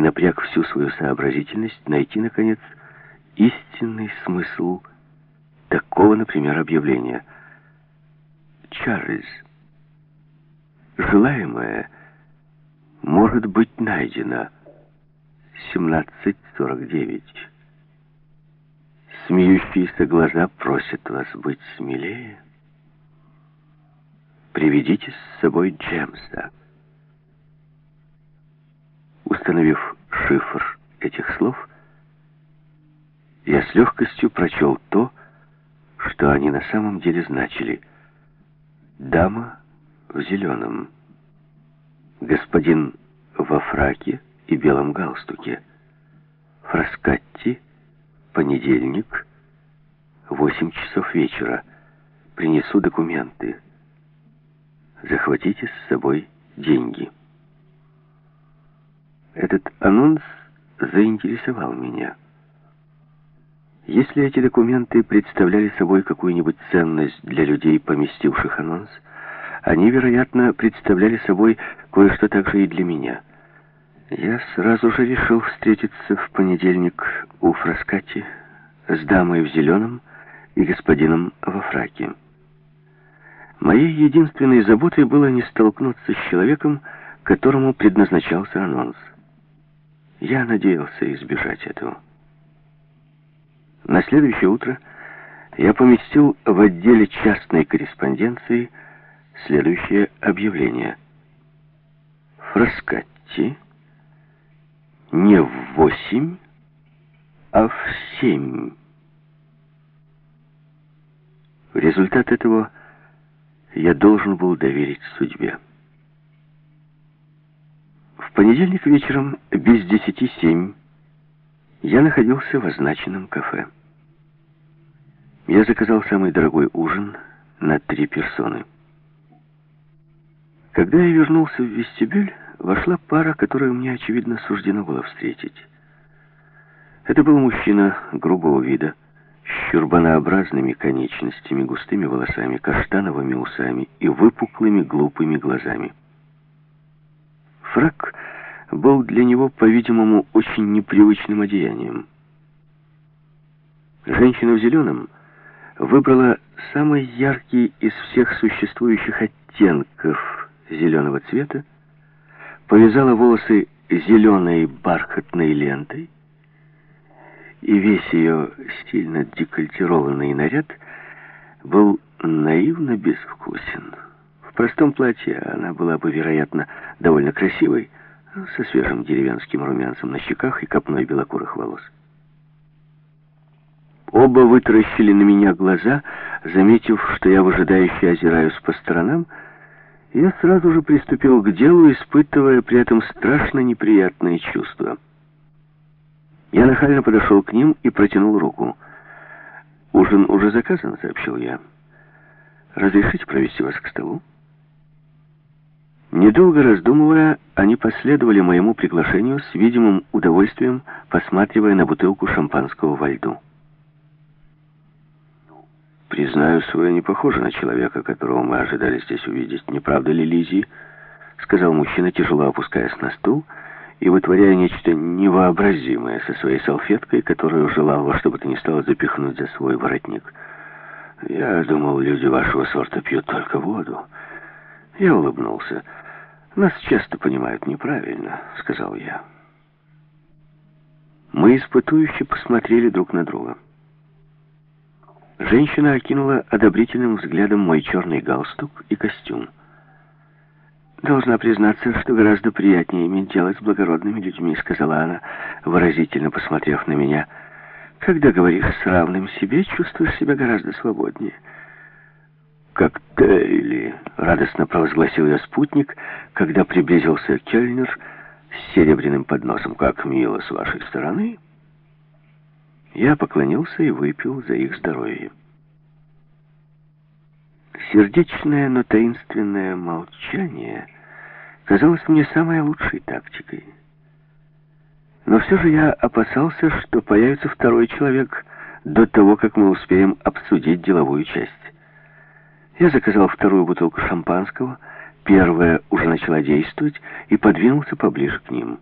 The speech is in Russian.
и напряг всю свою сообразительность найти, наконец, истинный смысл такого, например, объявления. Чарльз, желаемое может быть найдено 1749. Смеющиеся глаза просят вас быть смелее. Приведите с собой Джемса. Установив шифр этих слов, я с легкостью прочел то, что они на самом деле значили. Дама в зеленом, господин во фраке и белом галстуке, Фраскатти, понедельник, 8 часов вечера. Принесу документы. Захватите с собой деньги. Этот анонс заинтересовал меня. Если эти документы представляли собой какую-нибудь ценность для людей, поместивших анонс, они, вероятно, представляли собой кое-что также и для меня. Я сразу же решил встретиться в понедельник у Фраскати с дамой в зеленом и господином во фраке. Моей единственной заботой было не столкнуться с человеком, которому предназначался анонс. Я надеялся избежать этого. На следующее утро я поместил в отделе частной корреспонденции следующее объявление. Фраскатти не в восемь, а в семь. Результат этого я должен был доверить судьбе. Понедельник вечером без десяти семь я находился в означенном кафе. Я заказал самый дорогой ужин на три персоны. Когда я вернулся в вестибюль, вошла пара, которую мне, очевидно, суждено было встретить. Это был мужчина грубого вида, с чурбанообразными конечностями, густыми волосами, каштановыми усами и выпуклыми глупыми глазами. Фрак был для него, по-видимому, очень непривычным одеянием. Женщина в зеленом выбрала самый яркий из всех существующих оттенков зеленого цвета, повязала волосы зеленой бархатной лентой, и весь ее стильно декольтированный наряд был наивно безвкусен. В простом платье она была бы, вероятно, довольно красивой, со свежим деревенским румянцем на щеках и копной белокурых волос. Оба вытаращили на меня глаза, заметив, что я выжидающе озираюсь по сторонам, я сразу же приступил к делу, испытывая при этом страшно неприятные чувства. Я нахально подошел к ним и протянул руку. «Ужин уже заказан», — сообщил я. «Разрешите провести вас к столу?» Недолго раздумывая, они последовали моему приглашению с видимым удовольствием, посматривая на бутылку шампанского во льду. «Признаюсь, вы не похожи на человека, которого мы ожидали здесь увидеть. Не правда ли, Лизи?» — сказал мужчина, тяжело опускаясь на стул и вытворяя нечто невообразимое со своей салфеткой, которую желал во что бы то ни стало запихнуть за свой воротник. «Я думал, люди вашего сорта пьют только воду». Я улыбнулся. «Нас часто понимают неправильно», — сказал я. Мы испытующе посмотрели друг на друга. Женщина окинула одобрительным взглядом мой черный галстук и костюм. «Должна признаться, что гораздо приятнее иметь дело с благородными людьми», — сказала она, выразительно посмотрев на меня. «Когда говоришь с равным себе, чувствуешь себя гораздо свободнее». «Коктейли!» — радостно провозгласил я спутник, когда приблизился кельнер с серебряным подносом. «Как мило с вашей стороны!» Я поклонился и выпил за их здоровье. Сердечное, но таинственное молчание казалось мне самой лучшей тактикой. Но все же я опасался, что появится второй человек до того, как мы успеем обсудить деловую часть. Я заказал вторую бутылку шампанского, первая уже начала действовать, и подвинулся поближе к ним.